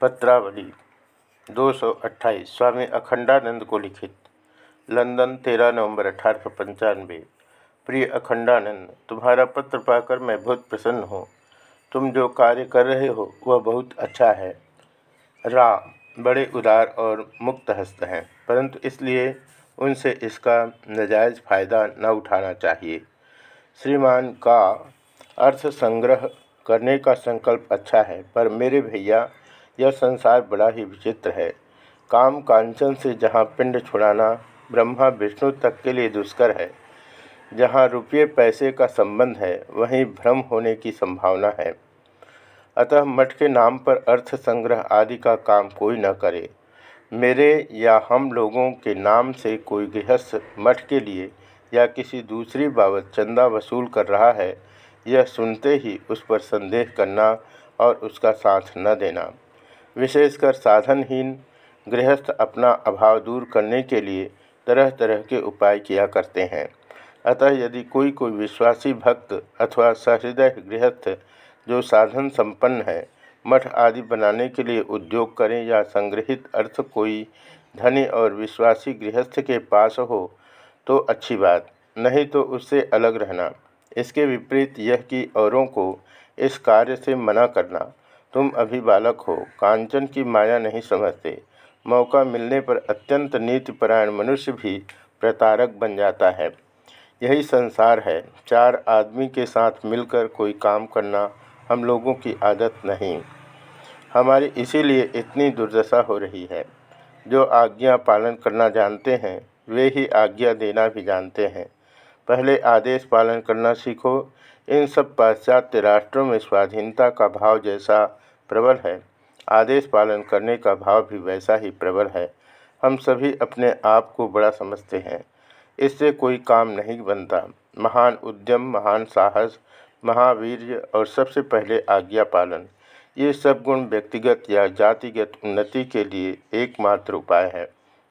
पत्रावली, दो सौ अट्ठाईस, स्वामी अखंडानंद को लिखित। लंदन, तेरह नवंबर अठारह सौ पंचानवे। प्रिय अखंडानंद, तुम्हारा पत्र पाकर मैं बहुत प्रसन्न हूँ। तुम जो कार्य कर रहे हो, वह बहुत अच्छा है। रा बड़े उदार और मुक्त हस्त हैं, परंतु इसलिए उनसे इसका नजायज़ फ़ायदा न उठाना चाहिए। श्रीमान का अर्थ संग्रह करने का संकल्प अच्छा है, पर मेरे भैया यह संसार बड़ा ही विचित्र है। काम कांचन से जहाँ पिंड छुड़ाना, ब्रह्मा विष्णु तक के लिए दुष्कर है। जहाँ रुपये पैसे का संबंध है, वहीं भ्रम होने की संभावना है। अतः मठ के नाम पर अर्थ संग्रह आदि का काम कोई न करे। मेरे या हम लोगों के नाम से कोई गृहस्थ मठ के लिए या किसी दूसरी बाबत चंदा वसूल कर रहा है, यह सुनते ही उस पर संदेह करना और उसका साथ न देना। विशेषकर साधनहीन गृहस्थ अपना अभाव दूर करने के लिए तरह तरह के उपाय किया करते हैं। अतः यदि कोई कोई विश्वासी भक्त अथवा सहृदय गृहस्थ जो साधन संपन्न है, मठ आदि बनाने के लिए उद्योग करें या संग्रहित अर्थ कोई धनी और विश्वासी गृहस्थ के पास हो तो अच्छी बात, नहीं तो उससे अलग रहना। इसके विपरीत यह कि औरों को इस कार्य से मना करना। तुम अभी बालक हो। कांचन की माया नहीं समझते। मौका मिलने पर अत्यंत नीतिपरायण मनुष्य भी प्रतारक बन जाता है। यही संसार है। चार आदमी के साथ मिलकर कोई काम करना हम लोगों की आदत नहीं। हमारी इसीलिए इतनी दुर्दशा हो रही है। जो आज्ञा पालन करना जानते हैं, वे ही आज्ञा देना भी जानते हैं। पहले आदेश पालन करना सीखो। इन सब पाश्चात्य राष्ट्रों में स्वाधीनता का भाव जैसा प्रबल है। आदेश पालन करने का भाव भी वैसा ही प्रबल है। हम सभी अपने आप को बड़ा समझते हैं। इससे कोई काम नहीं बनता। महान उद्यम, महान साहस महावीर और सबसे पहले आज्ञा पालन, ये सब गुण व्यक्तिगत या जातिगत उन्नति के लिए एकमात्र उपाय है।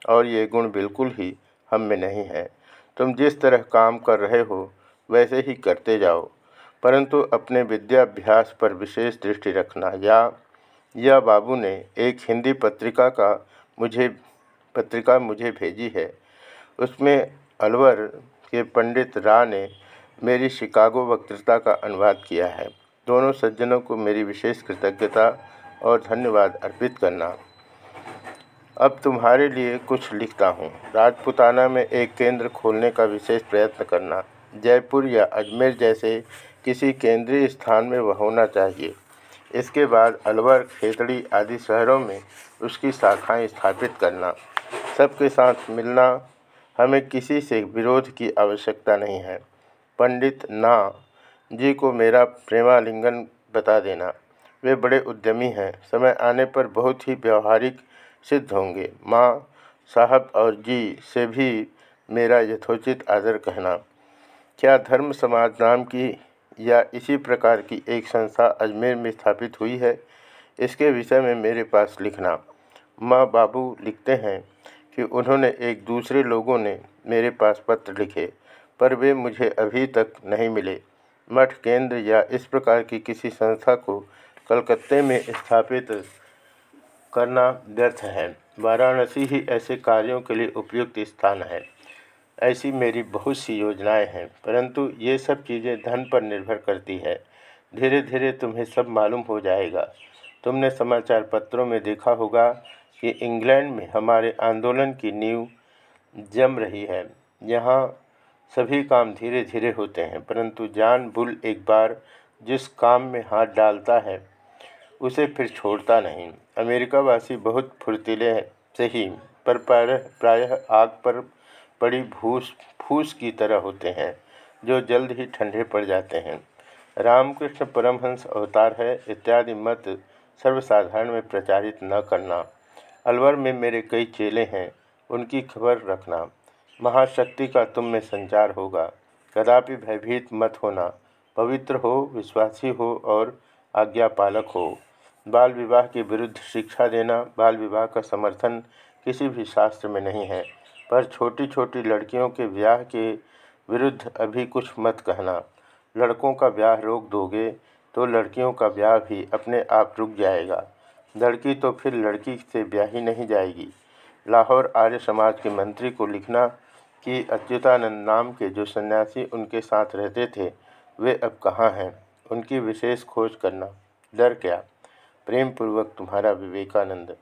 और ये गुण बिल्कुल ही हम में नहीं है। तुम जिस तरह काम कर रहे हो, वैसे ही करते जाओ। परंतु अपने विद्याभ्यास पर विशेष दृष्टि रखना या यह बाबू ने एक हिंदी पत्रिका का मुझे, पत्रिका मुझे भेजी है। उसमें अलवर के पंडित रा ने मेरी शिकागो वक्तृता का अनुवाद किया है। दोनों सज्जनों को मेरी विशेष कृतज्ञता और धन्यवाद अर्पित करना। अब तुम्हारे लिए कुछ लिखता हूँ। राजपुताना में एक केंद्र खोलने का विशेष प्रयत्न करना। जयपुर या अजमेर जैसे किसी केंद्रीय स्थान में वह होना चाहिए। इसके बाद अलवर, खेतड़ी आदि शहरों में उसकी शाखाएँ स्थापित करना, सबके साथ मिलना हमें किसी से विरोध की आवश्यकता नहीं है। पंडित ना जी को मेरा प्रेमालिंगन बता देना। वे बड़े उद्यमी हैं, समय आने पर बहुत ही व्यवहारिक सिद्ध होंगे। माँ साहब और जी से भी मेरा यथोचित आदर कहना। क्या धर्म समाज नाम की या इसी प्रकार की एक संस्था अजमेर में स्थापित हुई है। इसके विषय में मेरे पास लिखना। माँ बाबू लिखते हैं कि उन्होंने एक दूसरे लोगों ने मेरे पास पत्र लिखे, पर वे मुझे अभी तक नहीं मिले। मठ केंद्र या इस प्रकार की किसी संस्था को कलकत्ते में स्थापित करना व्यर्थ है। वाराणसी ही ऐसे कार्यों के लिए उपयुक्त स्थान है। ऐसी मेरी बहुत सी योजनाएँ हैं, परंतु ये सब चीज़ें धन पर निर्भर करती है। धीरे धीरे तुम्हें सब मालूम हो जाएगा। तुमने समाचार पत्रों में देखा होगा कि इंग्लैंड में हमारे आंदोलन की नींव जम रही है। यहाँ सभी काम धीरे धीरे होते हैं, परंतु जान बुल एक बार जिस काम में हाथ डालता है, उसे फिर छोड़ता नहीं। अमेरिका वासी बहुत फुर्तीले सही पर प्रायः आग पर पड़ी भूस, फूस की तरह होते हैं, जो जल्द ही ठंडे पड़ जाते हैं। रामकृष्ण परमहंस अवतार है, इत्यादि मत सर्वसाधारण में प्रचारित न करना। अलवर में मेरे कई चेले हैं, उनकी खबर रखना। महाशक्ति का तुम में संचार होगा। कदापि भयभीत मत होना। पवित्र हो, विश्वासी हो और आज्ञा पालक हो। बाल विवाह के विरुद्ध शिक्षा देना, बाल विवाह का समर्थन किसी भी शास्त्र में नहीं है। पर छोटी छोटी लड़कियों के ब्याह के विरुद्ध अभी कुछ मत कहना। लड़कों का ब्याह रोक दोगे तो लड़कियों का ब्याह भी अपने आप रुक जाएगा। लड़की तो फिर लड़की से ब्याह ब्याही नहीं जाएगी। लाहौर आर्य समाज के मंत्री को लिखना कि अच्युतानंद नाम के जो सन्यासी उनके साथ रहते थे, वे अब कहाँ हैं? उनकी विशेष खोज करना। डर क्या? प्रेम पूर्वक तुम्हारा विवेकानंद।